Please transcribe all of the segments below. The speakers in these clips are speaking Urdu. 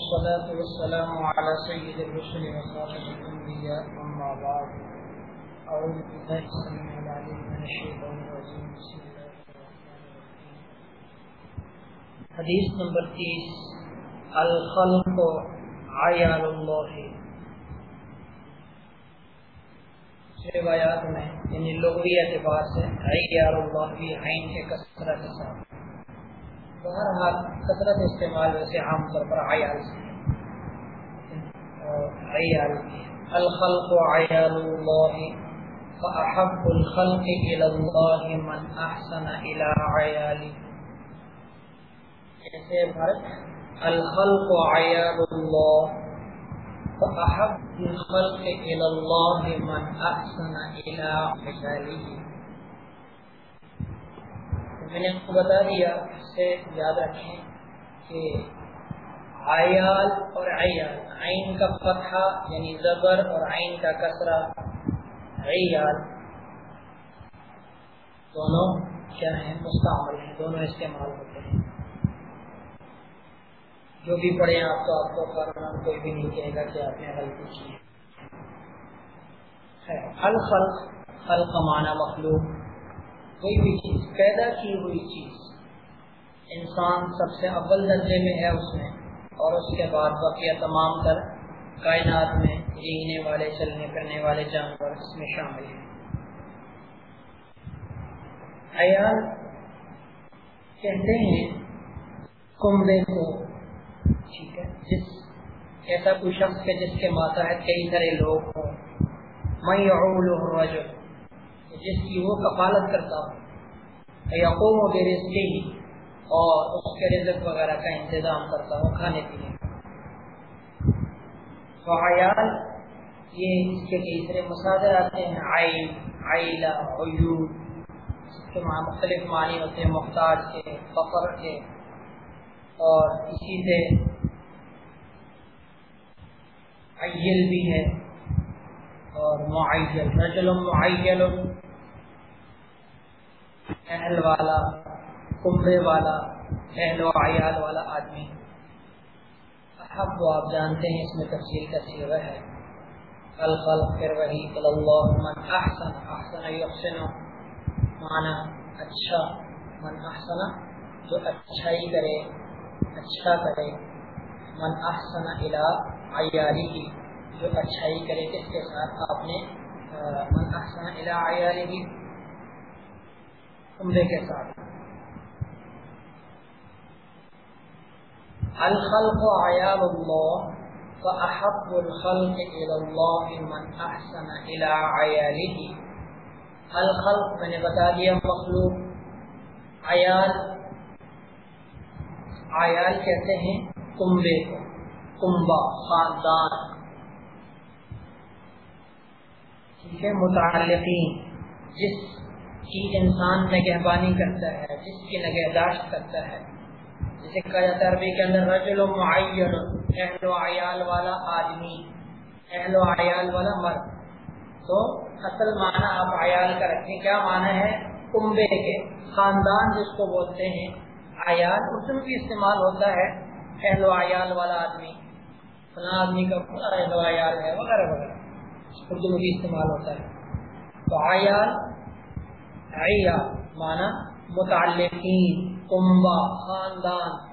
والصلاة والسلام على سيد الرسل وخاتم الأنبياء، أما بعد. أعوذ بالله السميع العليم من الشيطان الرجيم. بسم الله الرحمن الرحيم. حديث نمبر 30 الخلق عيال الله روایات میں یعنی لغوی اعتبار سے عیار اللہ کی عین کے کثرت کے ساتھ. بہرحال کثرت استعمال ویسے عام طور پر عیال عیال الخلق عیال اللہ، فأحب الخلق إلى الله من أحسن إلى عياله جیسے فرق الخلق عیال اللہ، فأحب الخلق إلى الله من أحسن إلى عياله میں نے آپ کو بتا دیا، اس سے یاد رکھیں کہ عیال اور عیال، عین کا فتحہ یعنی زبر اور عین کا کسرہ، عیال دونوں کیا ہیں؟ مستعمل ہیں، دونوں استعمال ہوتے ہیں۔ جو بھی پڑھے آپ تو آپ کو کرنا کوئی بھی نہیں کہے گا کہ آپ نے غلطی کی ہے۔ الخلق خلق معنی مخلوق۔ کوئی بھی چیز، پیدا کی ہوئی چیز۔ انسان سب سے اول درجے میں ہے اس میں۔ اور اس کے بعد بقیہ تمام تر کائنات میں رہنے والے، چلنے پھرنے والے جانور اس میں شامل ہیں۔ عیال کہتے ہیں کنبے کو۔ ٹھیک ہے، جس، ایسا کوئی شخص ہے جس کے ماتحت کئی سارے لوگ ہوں۔ میں جس کی وہ کفالت کرتا ہوں۔ یقوم و بے رزقی اور اس کے رزق وغیرہ کا انتظام کرتا ہوں کھانے پینے کا۔ عیال یہ اس کے تیسرے مساجر آتے ہیں۔ عیل عیلہ، عیوب کے مختلف معنی ہوتے ہیں مختار کے، فقر کے۔ اور اسی سے عیل بھی ہے۔ اور معیل، رجل معیل۔ اہل والا کمبے والا، اہل و عیال والا آدمی۔ احب آپ جانتے ہیں اس میں تفصیل کا سیرہ ہے۔ الخلق پھر وہی اللہ من احسن احسن یحسن مانا اچھا۔ من احسن جو اچھائی کرے اچھا کرے۔ من احسن الى عیالی کی جو اچھائی کرے، کس کے ساتھ آپ نے؟ من احسن الى عیالی کی عمرے کے ساتھ۔ الخلق عیال اللہ فأحب الخلق الى اللہ من احسن الى عیاله۔ الخلق میں نے بتا دیا مخلوق۔ عیال عیال کہتے ہیں کمبے کو۔ کمبا خاندان۔ ٹھیک ہے، متعلقین۔ جس کی انسان نگہبانی کرتا ہے، جس کی نگہداشت کرتا ہے۔ جسے کہا جاتا ہے عربی کے اندر رجل معین، اہل و عیال والا آدمی، اہل و عیال والا مرد۔ تو اصل معنی آپ عیال کا رکھیں کیا معنی ہے؟ کنبے کے۔ خاندان جس کو بولتے ہیں، عیال، اس میں بھی استعمال ہوتا ہے اہل و عیال والا آدمی۔ فلاں آدمی کا اہل و عیال ہے، وغیرہ وغیرہ۔ اردو میں بھی استعمال ہوتا ہے۔ تو عیال عیا مانا متعلقین کنبا خاندان.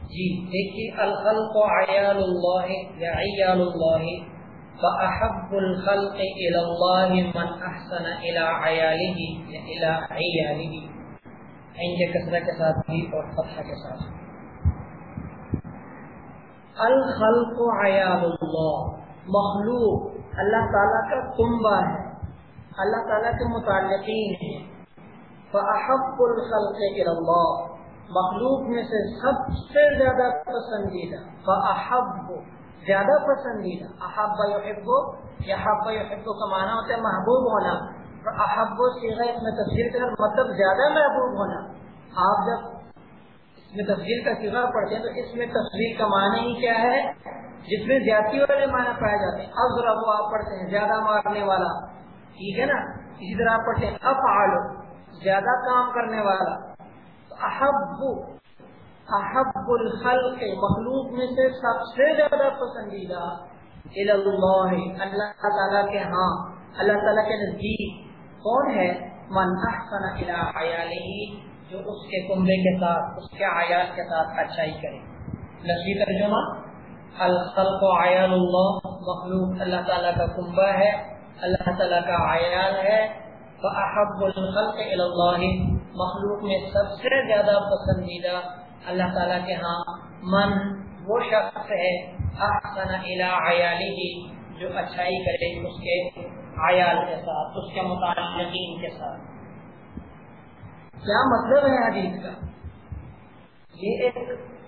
جی دیکھیے، الخلق عیال اللہ یا عیال اللہ فأحب الخلق الى اللہ من احسن الى عیاله یا الى عیاله. عین کسرہ کے ساتھ بھی اور فتحہ کے ساتھ. الخلق عیال اللہ، مخلوق، اللہ تعالیٰ کا کنبا ہے. اللہ تعالیٰ کے متعلقین ہیں۔ فأحب الخلق اللہ مخلوق میں سے سب سے زیادہ پسندیدہ۔ فأحب، زیادہ پسندیدہ۔ احب یحب یحب یحب کا معنی ہوتا ہے محبوب ہونا۔ احب و سیغہ اس میں تفسیر کا مطلب زیادہ محبوب ہونا۔ آپ جب اس میں تفسیر کا سیغہ پڑھتے ہیں تو اس میں تفسیر کا معنی ہی کیا ہے؟ جس میں زیادتی والے معنی پائے جاتے ہیں۔ اب ذرا وہ آپ پڑھتے ہیں، زیادہ مارنے والا۔ ٹھیک ہے نا؟ اسی طرح آپ پڑھتے ہیں افعال زیادہ کام کرنے والا۔ احب احب الخلق، مخلوق میں سے سب سے زیادہ پسندیدہ۔ اللہ اللہ تعالیٰ کے ہاں اللہ تعالیٰ کے نزدیک۔ کون ہے؟ من احسن الى جو اس کے کنبے کے ساتھ، اس کے عیال کے ساتھ اچھائی کرے۔ لفظی ترجمہ، الخلق عیال اللہ، مخلوق اللہ تعالیٰ کا کنبہ ہے۔ اللہ تعالیٰ کا عیال ہے فاحب الخلق اللہ مخلوق میں سب سے زیادہ پسندیدہ اللہ تعالیٰ کے ہاں من وہ شخص ہے احسن عیالی جو اچھائی کرے اس کے عیال کے ساتھ، اس کے متعلقین کے ساتھ۔ کیا مطلب ہے حدیث کا؟ یہ ایک،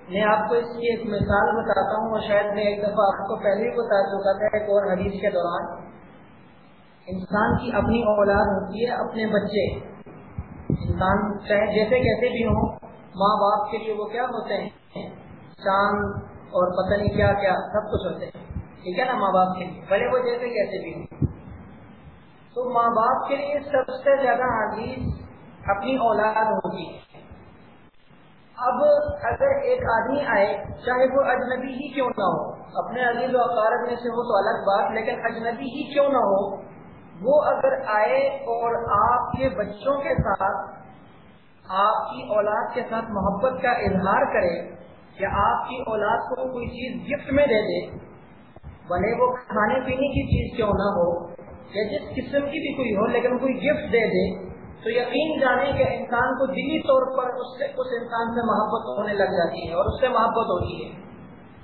میں آپ کو اس کی ایک مثال بتاتا ہوں اور شاید میں ایک دفعہ آپ کو پہلے ہی بتا چکا تھا ایک اور حدیث کے دوران۔ انسان کی اپنی اولاد ہوتی ہے، اپنے بچے۔ انسان چاہے جیسے کیسے بھی ہوں، ماں باپ کے لیے وہ کیا ہوتے ہیں؟ چاند اور پتہ نہیں کیا کیا، سب کچھ ہوتے ہیں۔ ٹھیک ہے نا ماں باپ کے لیے؟ بھلے وہ جیسے کیسے بھی ہوں۔ تو ماں باپ کے لیے سب سے زیادہ عزیز اپنی اولاد ہوگی۔ اب اگر ایک آدمی آئے، چاہے وہ اجنبی ہی کیوں نہ ہو، اپنے عزیز و اقارب میں سے ہو تو الگ بات، لیکن اجنبی ہی کیوں نہ ہو وہ اگر آئے اور آپ کے بچوں کے ساتھ، آپ کی اولاد کے ساتھ محبت کا اظہار کرے یا آپ کی اولاد کو کوئی چیز گفٹ میں دے دے، بھلے وہ کھانے پینے کی چیز کیوں نہ ہو، یا جس قسم کی بھی کوئی ہو لیکن کوئی گفٹ دے دے، تو یقین جانے کہ انسان کو دلی طور پر اس سے، اس انسان سے محبت ہونے لگ جاتی ہے اور اس سے محبت ہوتی ہے۔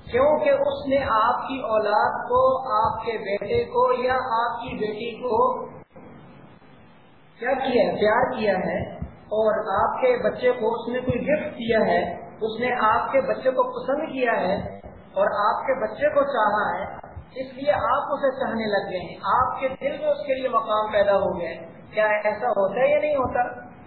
کیونکہ اس نے آپ کی اولاد کو، آپ کے بیٹے کو یا آپ کی بیٹی کو کیا کیا ہے پیار کیا ہے اور آپ کے بچے کو اس نے کوئی گفٹ دیا ہے، اس نے آپ کے بچے کو پسند کیا ہے اور آپ کے بچے کو چاہا ہے، اس لیے آپ اسے چاہنے لگ گئے ہیں۔ آپ کے دل میں اس کے لیے مقام پیدا ہو گیا کیا ایسا ہوتا ہے یا نہیں ہوتا؟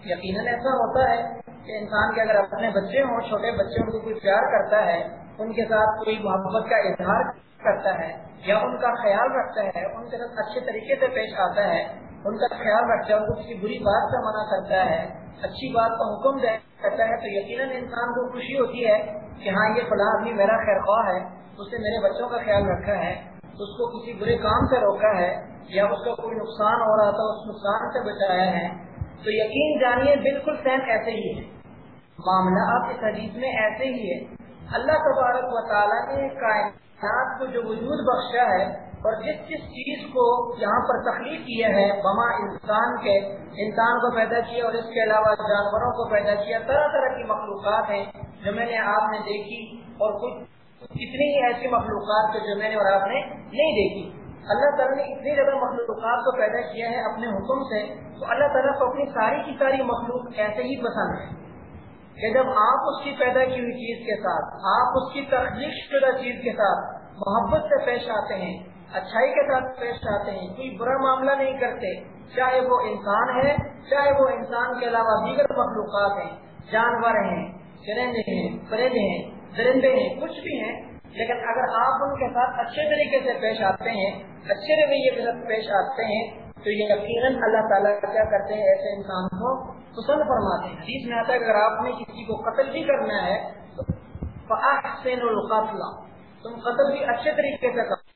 یقیناً ایسا ہوتا ہے کہ انسان کے اگر اپنے بچے ہوں، چھوٹے بچے ان کو کوئی پیار کرتا ہے ان کے ساتھ کوئی محبت کا اظہار کرتا ہے یا ان کا خیال رکھتا ہے، ان کے ساتھ اچھے طریقے سے پیش آتا ہے، ان کا خیال رکھتا ہے، ان کو کسی بری بات سے منع کرتا ہے، اچھی بات کا حکم دے کرتا ہے، تو یقیناً انسان کو خوشی ہوتی ہے کہ ہاں یہ فلاں آدمی میرا خیر خواہ ہے، اس نے میرے بچوں کا خیال رکھا ہے، اس کو کسی برے کام سے روکا ہے یا اس کا کوئی نقصان ہو رہا تھا، اس نقصان سے بچایا ہے۔ تو یقین جانیے، بالکل سیم ایسے ہی ہے۔ معاملہ آپ اس حدیث میں ایسے ہی ہے۔ اللہ تبارک و تعالیٰ نے کائنات کو جو وجود بخشا ہے اور جس جس چیز کو یہاں پر تخلیق کیا ہے بما انسان کے، انسان کو پیدا کیا اور اس کے علاوہ جانوروں کو پیدا کیا، طرح طرح کی مخلوقات ہیں جو میں نے آپ نے دیکھی اور کچھ کتنی ہی ایسی مخلوقات جو میں نے اور آپ نے نہیں دیکھی۔ اللہ تعالیٰ نے اتنی زیادہ مخلوقات کو پیدا کیا ہے اپنے حکم سے، تو اللہ تعالیٰ کو اپنی ساری کی ساری مخلوق ایسے ہی پسند ہے کہ جب آپ اس کی پیدا کی ہوئی چیز کے ساتھ، آپ اس کی تخلیق شدہ چیز کے ساتھ محبت سے پیش آتے ہیں، اچھائی کے ساتھ پیش آتے ہیں، کوئی برا معاملہ نہیں کرتے، چاہے وہ انسان ہے، چاہے وہ انسان کے علاوہ دیگر مخلوقات ہیں، جانور ہیں، چرندے ہیں، پرندے ہیں، درندے ہیں، کچھ بھی ہیں، لیکن اگر آپ ان کے ساتھ اچھے طریقے سے پیش آتے ہیں، اچھے رویے کے ساتھ پیش آتے ہیں، تو یہ یقیناً اللہ تعالیٰ کیا کرتے ہیں، ایسے انسان کو پسند فرماتے ہیں، حدیث میں آتا ہے اگر آپ نے کسی کو قتل بھی کرنا ہے تو القتل۔ تم قتل بھی اچھے طریقے سے کرو۔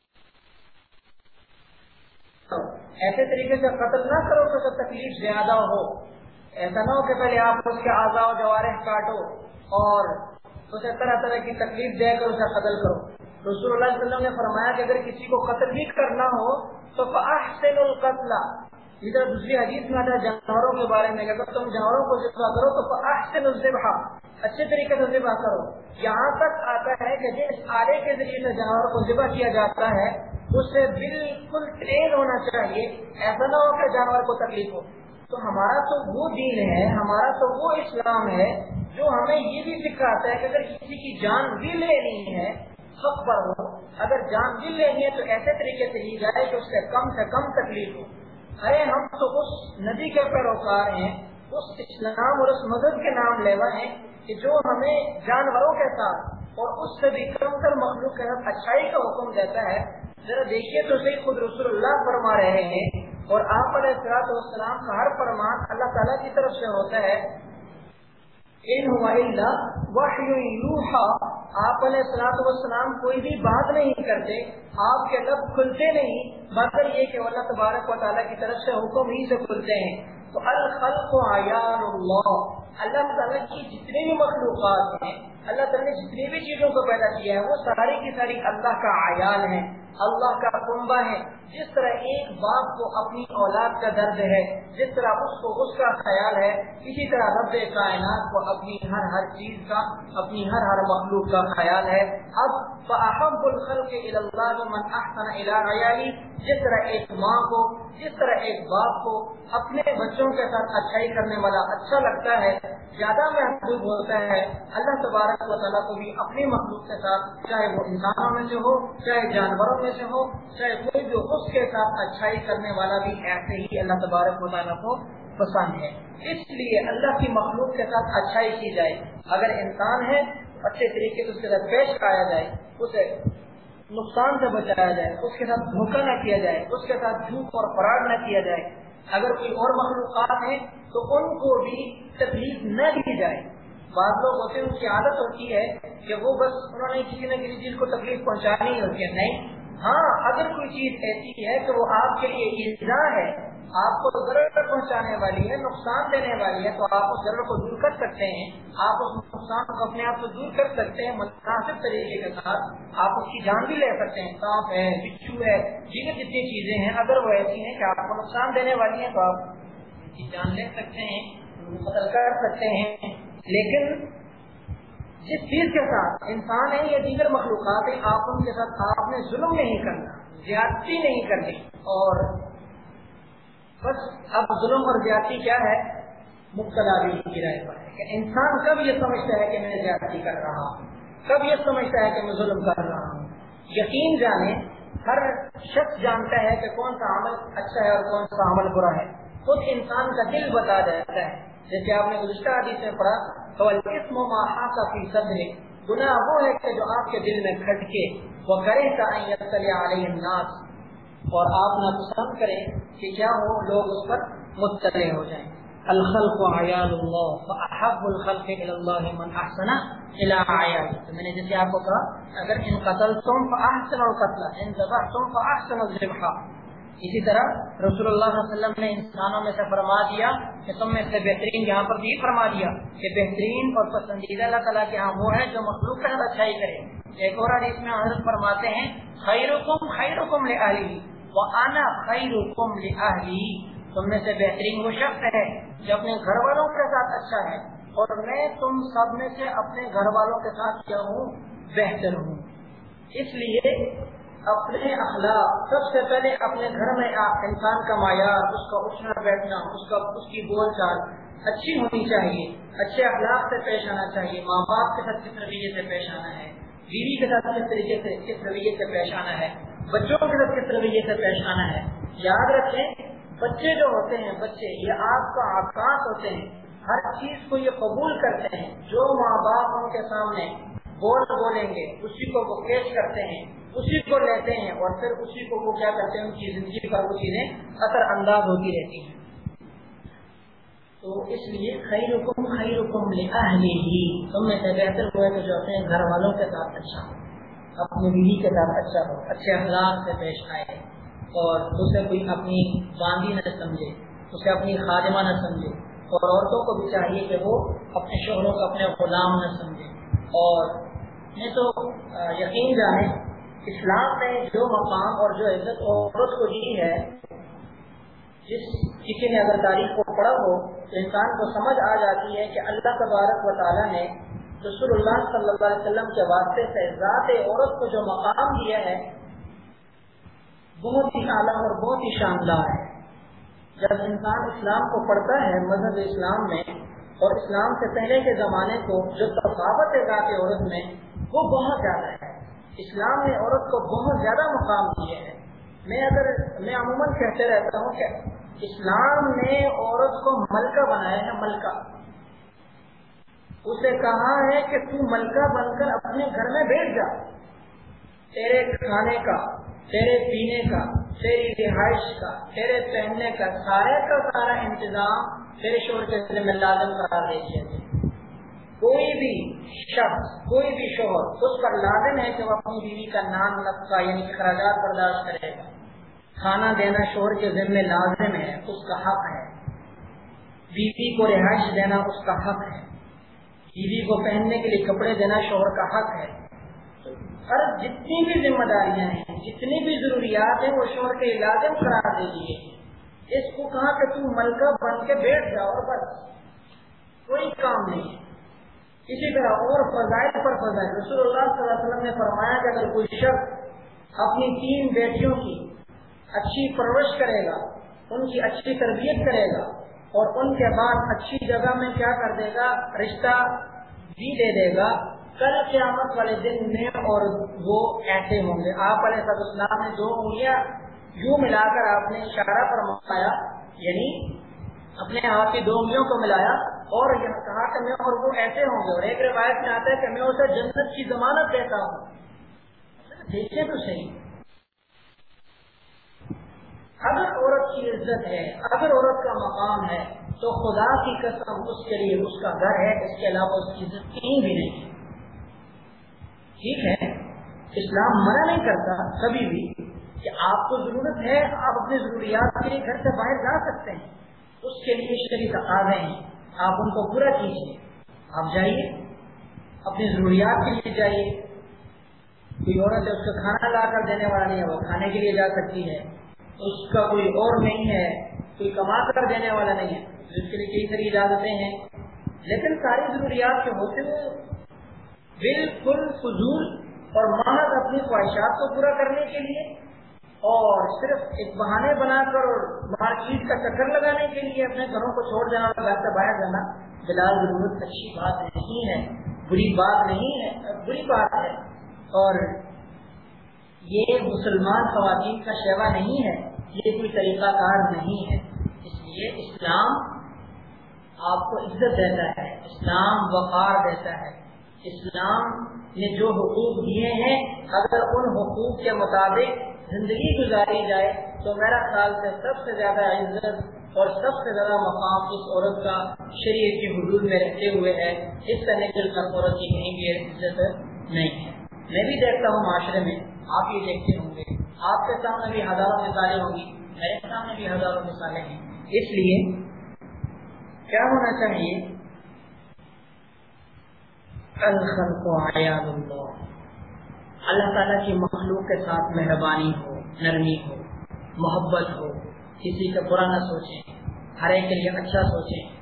ایسے طریقے سے قتل نہ کرو تو تکلیف زیادہ ہو۔ ایسا نہ ہو کہ پہلے آپ اس کے آزا و جوارح کاٹو اور اسے طرح طرح کی تکلیف دے کر اسے قتل کرو۔ رسول اللہ علیہ وسلم نے فرمایا کہ اگر کسی کو قتل بھی کرنا ہو، تو احسن القتل۔ ادھر دوسری حدیث میں آتا ہے، جانوروں کے بارے میں، اگر تم جانوروں کو ذبح کرو تو احسن الذبح، اچھے طریقے سے ذبح کرو۔ یہاں تک آتا ہے کہ جس آرے کے ذریعے سے جانوروں کو ذبح کیا جاتا ہے اس سے بالکل ٹرین ہونا چاہیے، ایسا نہ ہو کہ جانور کو تکلیف ہو۔ تو ہمارا تو وہ دین ہے، ہمارا تو وہ اسلام ہے جو ہمیں یہ بھی سکھاتا ہے کہ اگر کسی کی جان بھی لینی ہے سب پر ہو۔ اگر جان بھی لینی ہے تو ایسے طریقے سے لی جائے کہ اس سے کم سے کم تکلیف ہو۔ ارے ہم تو اس ندی کے پیروکار ہیں، اس اسلام اور اس مذہب کے نام لیوا ہیں کہ جو ہمیں جانوروں کے ساتھ اور اس سے بھی کم تر مخلوق کے ساتھ اچھائی کا حکم دیتا ہے۔ ذرا دیکھیے تو صحیح خود رسول اللہ فرما رہے ہیں اور آپ علیہ السلام کا ہر فرمان اللہ تعالیٰ کی طرف سے ہوتا ہے۔ ان آپ علیہ السلام والسلام کوئی بھی بات نہیں کرتے، آپ کے لب کھلتے نہیں، مگر یہ کہ اللہ تبارک و تعالیٰ کی طرف سے حکم ہی سے کھلتے ہیں۔ تو الخلق عیان اللہ اللہ تعالیٰ کی جتنی بھی مخلوقات ہیں، اللہ تعالیٰ نے جتنی بھی چیزوں کو پیدا کیا ہے، وہ ساری کی ساری اللہ کا عیان ہے، اللہ کا کنبا ہے جس طرح ایک باپ کو اپنی اولاد کا درد ہے، جس طرح اس کو اس کا خیال ہے، اسی طرح رب کائنات کو اپنی ہر ہر چیز کا، اپنی ہر ہر مخلوق کا خیال ہے۔ اب فاحب الخلق اللہ من احسن جس طرح ایک ماں کو، جس طرح ایک باپ کو اپنے بچوں کے ساتھ اچھائی کرنے والا اچھا لگتا ہے، زیادہ محبوب ہوتا ہے۔ اللہ تبارک و تعالیٰ کو بھی اپنی مخلوق کے ساتھ، چاہے وہ انسانوں میں سے ہو، چاہے جانوروں میں سے ہو، چاہے کوئی بھی اس کے ساتھ اچھائی کرنے والا بھی ایسے ہی اللہ تبارک و تعالیٰ کو پسند ہے۔ اس لیے اللہ کی مخلوق کے ساتھ اچھائی کی جائے۔ اگر انسان ہے، اچھے طریقے سے اس کے ساتھ پیش آیا جائے، اسے نقصان سے بچایا جائے، اس کے ساتھ دھوکہ نہ کیا جائے، اس کے ساتھ جھوٹ اور فراڈ نہ کیا جائے، اگر کوئی اور مخلوقات ہیں، تو ان کو بھی تکلیف نہ دی جائے۔ بعض لوگ ہوتے ہیں، ان کی عادت ہوتی ہے کہ وہ بس انہوں نے کسی نہ کسی چیز کو تکلیف پہنچانی ہوتی ہے۔ نہیں ہاں اگر کوئی چیز ایسی ہے کہ وہ آپ کے لیے ایزا ہے، آپ کو ضرورت پہنچانے والی ہے، نقصان دینے والی ہے، تو آپ اس ضرورت کو دور کر سکتے ہیں۔ آپ اس نقصان کو اپنے آپ کو دور کر سکتے ہیں مناسب طریقے کے ساتھ آپ اس کی جان بھی لے سکتے ہیں۔ سانپ ہے، بچھو ہے جن جتنی چیزیں ہیں، اگر وہ ایسی ہیں کہ آپ کو نقصان دینے والی ہیں، تو آپ کی جان لے سکتے ہیں قتل کر سکتے ہیں۔ لیکن جس چیز کے ساتھ انسان ہے یا دیگر مخلوقات ہیں، آپ ان کے ساتھ آپ نے ظلم نہیں کرنا، زیادتی نہیں کرنی۔ اور بس اب ظلم اور زیادتی کیا ہے؟ مبتلا بھی کی رائے پر ہے کہ انسان کب یہ سمجھتا ہے کہ میں زیادتی کر رہا ہوں، کب یہ سمجھتا ہے کہ میں ظلم کر رہا ہوں۔ یقین جانے ہر شخص جانتا ہے کہ کون سا عمل اچھا ہے اور کون سا عمل برا ہے۔ خود انسان کا دل بتا جاتا ہے جیسے آپ نے گزشتہ حدیث میں پڑھا فوالاسم ما حاق فی صدر۔ گناہ وہ ہے کہ جو آپ کے دل میں کھٹ کے وہ کرے علیہ الناس۔ اور آپ نہ پسند کریں کہ کیا ہو، لوگ اس پر مطلع ہو جائیں۔ الخلق عیال اللہ فاحب الخلق الى اللہ من احسن الى عیال۔ تو میں نے جیسے آپ کو کہا، اگر ان قتل تم فاحسن القتل، ان ذبحتم فاحسن الذبح۔ اسی طرح رسول اللہ صلی اللہ علیہ وسلم نے انسانوں میں سے فرما دیا کہ تم میں سے بہترین یہاں پر بھی فرما دیا کہ بہترین اور پسندیدہ اللہ تعالیٰ کے ہاں وہ ہے جو مخلوق کے ساتھ اچھائی کرے۔ ایک اور حدیث میں حضرت فرماتے ہیں خیر حکم خیر حکم لہلی وہ آنا تم میں سے بہترین وہ شخص ہے جو اپنے گھر والوں کے ساتھ اچھا ہے، اور میں تم سب میں سے اپنے گھر والوں کے ساتھ کیا ہوں؟ بہتر ہوں۔ اس لیے اپنے اخلاق، سب سے پہلے اپنے گھر میں انسان کا معیار، اس کا اٹھنا، بیٹھنا، اس کا، اس کی بول چال اچھی ہونی چاہیے، اچھے اخلاق سے پیش آنا چاہیے، ماں باپ کے ساتھ کس رویے سے پیش آنا ہے، بیوی کے ساتھ کس طریقے سے، کس رویے سے پیش آنا ہے، بچوں کے ساتھ کس رویے سے پیش آنا ہے۔ یاد رکھیں، بچے جو ہوتے ہیں، بچے، یہ آپ کا آکاش ہوتے ہیں۔ ہر چیز کو یہ قبول کرتے ہیں۔ جو ماں باپ ان کے سامنے بول بولیں گے، اسی کو وہ پیش کرتے ہیں۔ اسی کو لیتے ہیں اور پھر اسی کو وہ کیا کرتے ہیں، ان کی زندگی پر وہ چیزیں اثر انداز ہوتی رہتی ہیں۔ تو اس لیے خیر حکم خیر حکم لکھا ہی تم میں سے بہتر ہوئے کہ جو اپنے گھر والوں کے ساتھ اچھا ہو اپنی بیوی کے ساتھ اچھا ہو، اچھے اخلاق سے پیش آئے اور اسے کوئی اپنی باندھی نہ سمجھے، اسے اپنی خادمہ نہ سمجھے۔ اور عورتوں کو بھی چاہیے کہ وہ اپنے شوہروں کو اپنے غلام نہ سمجھے۔ اور یہ تو یقین جانے اسلام نے جو مقام اور جو عزت عورت کو دی ہے، جس کسی نے اگر تاریخ کو پڑھا ہو، تو انسان کو سمجھ آ جاتی ہے کہ اللہ تبارک و تعالیٰ نے رسول اللہ صلی اللہ علیہ وسلم کے واسطے سے ذات عورت کو جو مقام دیا ہے، بہت ہی اعلیٰ اور بہت ہی شاندار ہے۔ جب انسان اسلام کو پڑھتا ہے، مذہب اسلام میں، اور اسلام سے پہلے کے زمانے کو، جو تفاوت ہے ذات عورت میں، وہ بہت زیادہ ہے۔ اسلام نے عورت کو بہت زیادہ مقام دیا ہے۔ میں اگر میں عموماً کہتے رہتا ہوں کہ اسلام نے عورت کو ملکہ بنایا ہے، ملکہ۔ اسے کہا ہے کہ تو ملکہ بن کر اپنے گھر میں بیٹھ جا۔ تیرے کھانے کا، تیرے پینے کا، تیری رہائش کا، تیرے پہننے کا سارے کا سارا انتظام تیرے شور کے ذمہ لازم قرار دے دیا۔ کوئی بھی شخص، کوئی بھی شوہر اس پر لازم ہے کہ وہ اپنی بیوی کا نام نقصہ یعنی اخراجات برداشت کرے گا۔ کھانا دینا شوہر کے ذمہ لازم ہے، اس کا حق ہے۔ بیوی کو رہائش دینا اس کا حق ہے۔ بیوی کو پہننے کے لیے کپڑے دینا شوہر کا حق ہے۔ ہر جتنی بھی ذمہ داریاں ہیں، جتنی بھی ضروریات ہیں، وہ شوہر کے لازم قرار دے دیے۔ اس کو کہا کہ تم ملکہ بن کے بیٹھ جاؤ اور بس۔ کوئی کام نہیں ہے۔ اسی طرح اور فضائل پر فضائل۔ رسول اللہ صلی اللہ علیہ وسلم نے فرمایا کہ اگر کوئی شخص اپنی تین بیٹیوں کی اچھی پرورش کرے گا، ان کی اچھی تربیت کرے گا اور ان کے بعد اچھی جگہ میں کیا کر دے گا، رشتہ بھی دے دے گا، کل قیامت والے دن میں اور وہ ایسے ہوں گے۔ آپ علیہ صد السلام نے دو انگلیاں یوں ملا کر آپ نے اشارہ فرمایا یعنی اپنے ہاتھ کی دو انگلیوں کو ملایا اور یہ کہا کہ میں اور وہ ایسے ہوں گے اور ایک روایت میں آتا ہے کہ میں اسے جنت کی ضمانت دیتا ہوں۔ دیکھیں تو صحیح۔ اگر عورت کی عزت ہے، اگر عورت کا مقام ہے، تو خدا کی قسم اس کے لیے اس کا گھر ہے، اس کے علاوہ اس کی عزت کہیں بھی نہیں۔ ہے ٹھیک ہے؟ اسلام منع نہیں کرتا کبھی بھی کہ آپ کو ضرورت ہے، آپ اپنی ضروریات کے لیے گھر سے باہر جا سکتے ہیں۔ اس کے لیے شریف آ رہے ہیں۔ آپ ان کو پورا کیجیے۔ آپ جائیے۔ اپنی ضروریات کے لیے جائیے۔ کوئی عورت ہے، اس کا کھانا لا کر دینے والا نہیں ہے، وہ کھانے کے لیے جا سکتی ہے۔ اس کا کوئی اور نہیں ہے، کوئی کما کر دینے والا نہیں ہے۔ اس کے لیے کئی ساری اجازتیں ہیں۔ لیکن ساری ضروریات کے ہوتے ہوئے بالکل فضول اور محض اپنی خواہشات کو پورا کرنے کے لیے اور صرف ایک بہانے بنا کر اور مارکیٹ کا چکر لگانے کے لیے اپنے گھروں کو چھوڑ دینا اور گھر سے باہر جانا، بلال ضرورت اچھی بات نہیں ہے، بری بات نہیں ہے، بری بات ہے۔ اور یہ مسلمان خواتین کا شیوا نہیں ہے، یہ کوئی طریقہ کار نہیں ہے۔ اس لیے اسلام آپ کو عزت دیتا ہے، اسلام وقار دیتا ہے۔ اسلام نے جو حقوق دیے ہیں، اگر ان حقوق کے مطابق زندگی گزاری جائے تو میرا خیال سے سب سے زیادہ عزت اور سب سے زیادہ مقام اس عورت کا شریعت کی حدود میں رہتے ہوئے ہے۔ اس سے نکل کر عورت کی کہیں بھی عزت نہیں ہے۔ میں بھی دیکھتا ہوں معاشرے میں، آپ یہ دیکھتے ہوں گے۔ آپ کے سامنے بھی ہزاروں مثالیں ہوں گی۔ میرے سامنے بھی ہزاروں مثالیں ہیں۔ اس لیے کیا ہونا چاہیے؟ الخلق اللہ۔ اللہ تعالیٰ کی مخلوق کے ساتھ مہربانی ہو، نرمی ہو، محبت ہو، کسی کا برا نہ سوچیں، ہر ایک کے لیے اچھا سوچیں۔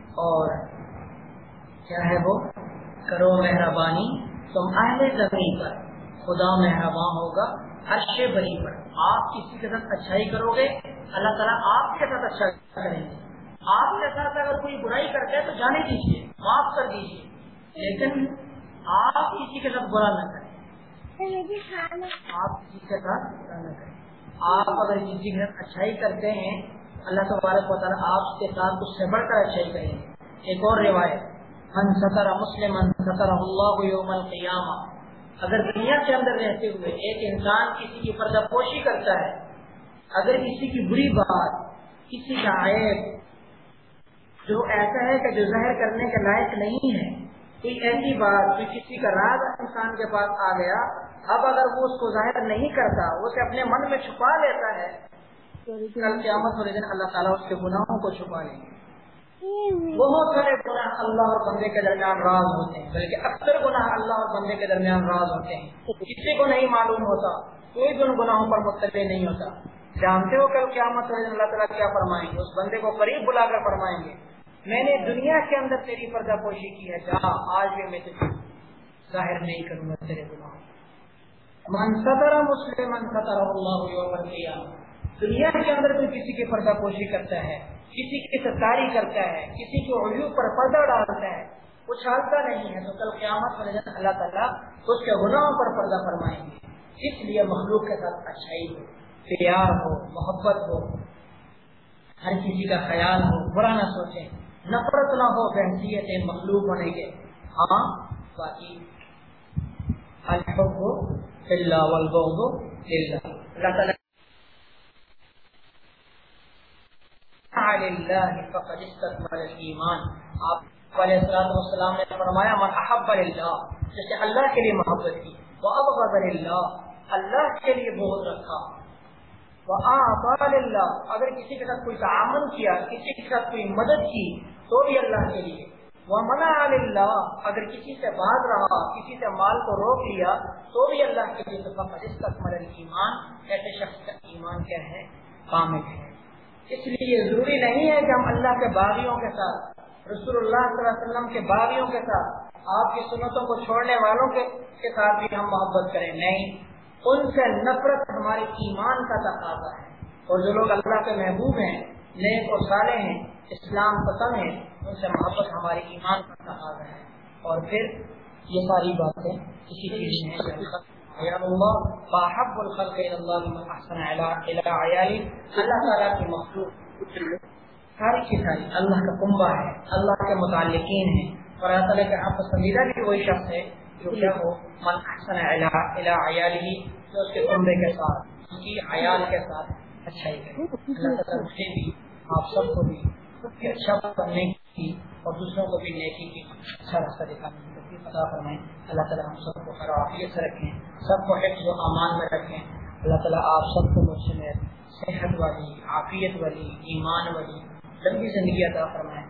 اور کیا ہے وہ؟ کرو مہربانی۔ تم اہل زمین پر، خدا مہربان ہوگا ہر شے بری پر۔ آپ کسی کے ساتھ اچھائی کرو گے، اللہ تعالیٰ آپ کے ساتھ اچھا کریں گے۔ آپ کے ساتھ اگر کوئی برائی کرتے ہیں تو جانے دیجیے معاف کر دیجیے لیکن آپ کسی کے ساتھ برا نہ کریں۔ آپ کسی کے ساتھ آپ اگر کسی کے ساتھ اچھائی کرتے ہیں، اللہ تبارک و تعالیٰ آپ کے ساتھ اس سے بڑھ کر اچھائی کریں گے۔ ایک اور روایت، من سطر مسلم سطر اللہ یوم القیامہ۔ اگر دنیا کے اندر رہتے ہوئے ایک انسان کسی کی پردہ پوشی کرتا ہے، اگر کسی کی بری بات، کسی کا عیب، جو ایسا ہے کہ جو ظاہر کرنے کے لائق نہیں ہے، کوئی ایسی بات، کوئی کسی کا راز انسان کے پاس آ گیا اب اگر وہ اس کو ظاہر نہیں کرتا اسے اپنے من میں چھپا لیتا ہے، کل قیامت والے دن اللہ تعالیٰ اس کے گناہوں کو چھپا لیں گے۔ بہت سارے گناہ اللہ اور بندے کے درمیان راز ہوتے ہیں، بلکہ اکثر گناہ اللہ اور بندے کے درمیان راز ہوتے ہیں۔ کسی کو نہیں معلوم ہوتا، کوئی بھی ان گناہوں پر مطلع نہیں ہوتا۔ جانتے ہو کل قیامت والے دن اللہ تعالیٰ کیا فرمائیں گے؟ اس بندے کو قریب بلا کر فرمائیں گے، میں نے دنیا کے اندر تیری پردہ پوشی کی ہے جہاں آج بھی میں تجھے ظاہر نہیں کروں گا تیرے گناہ من سطر مسلم من سطر اللہ یوم القیامہ دنیا کے اندر کوئی کسی کی پردہ پوشی کرتا ہے، کسی کی ستاری کرتا ہے، کسی کو عیوب پر پردہ ڈالتا ہے اچھالتا نہیں ہے تو کل قیامت والے اللہ تعالیٰ اس کے گناہوں پر پردہ فرمائیں گے۔ اس لیے مخلوق کے ساتھ اچھائی ہو، پیار ہو، محبت ہو، ہر کسی کا خیال ہو، برا نہ سوچیں، نفرت نہ ہو بحثیت مخلوق ہونے کے۔ ہاں باقی الحب اللہ اللہ تعالی فقد استكمل الايمان آپ علیہ السلام نے فرمایا، من احب اللہ جیسے اللہ کے لیے محبت کی وہ اب اللہ اللہ کے لیے بہت رکھا وہ اللہ اگر کسی کے ساتھ کوئی تعامل کیا، کسی کے ساتھ کوئی مدد کی، تو بھی اللہ کے لیے۔ وہ منع اللہ اگر کسی سے بات رہا، کسی سے مال کو روک لیا، تو بھی اللہ کے لیے جس کا ایمان ایسے شخص کا ایمان کیا ہے؟ کامل ہے۔ اس لیے ضروری نہیں ہے کہ ہم اللہ کے باغیوں کے ساتھ رسول اللہ صلی اللہ علیہ وسلم کے باغیوں کے ساتھ، آپ کی سنتوں کو چھوڑنے والوں کے ساتھ بھی ہم محبت کریں۔ نہیں، ان سے نفرت ہمارے ایمان کا تقاضا ہے۔ اور جو لوگ اللہ کے محبوب ہیں، نیک اور سالے ہیں اسلام پسند ہیں ان سے محبت ہمارے ایمان کا تقاضا ہے۔ اور پھر یہ ساری باتیں کسی چیز میں اللہ باحب الخلق اللہ احسن اللہ تعالیٰ کی مخلوق۔ ساری کی ساری اللہ کا کنبا ہے، اللہ کے متعلقین ہیں۔ اور اللہ تعالیٰ کا پسندیدہ بھی وہی شخص ہے جو کیا ہو، من احسن عیالی، جو اس کے کنبے کے ساتھ، اس کی عیال کے ساتھ اچھائی کرے۔ اللہ تعالیٰ مجھے بھی، آپ سب کو بھی اچھا کرنے کی اور دوسروں کو بھی نیکی کی اچھا راستہ دکھانے کی عطا فرمائیں اللہ تعالیٰ ہم سب کو خرافیت سے رکھیں، سب کو حفظ و امان میں رکھیں۔ اللہ تعالیٰ آپ سب کو مجھ سے صحت والی، عافیت والی، ایمان والی، لمبی زندگی عطا فرمائے۔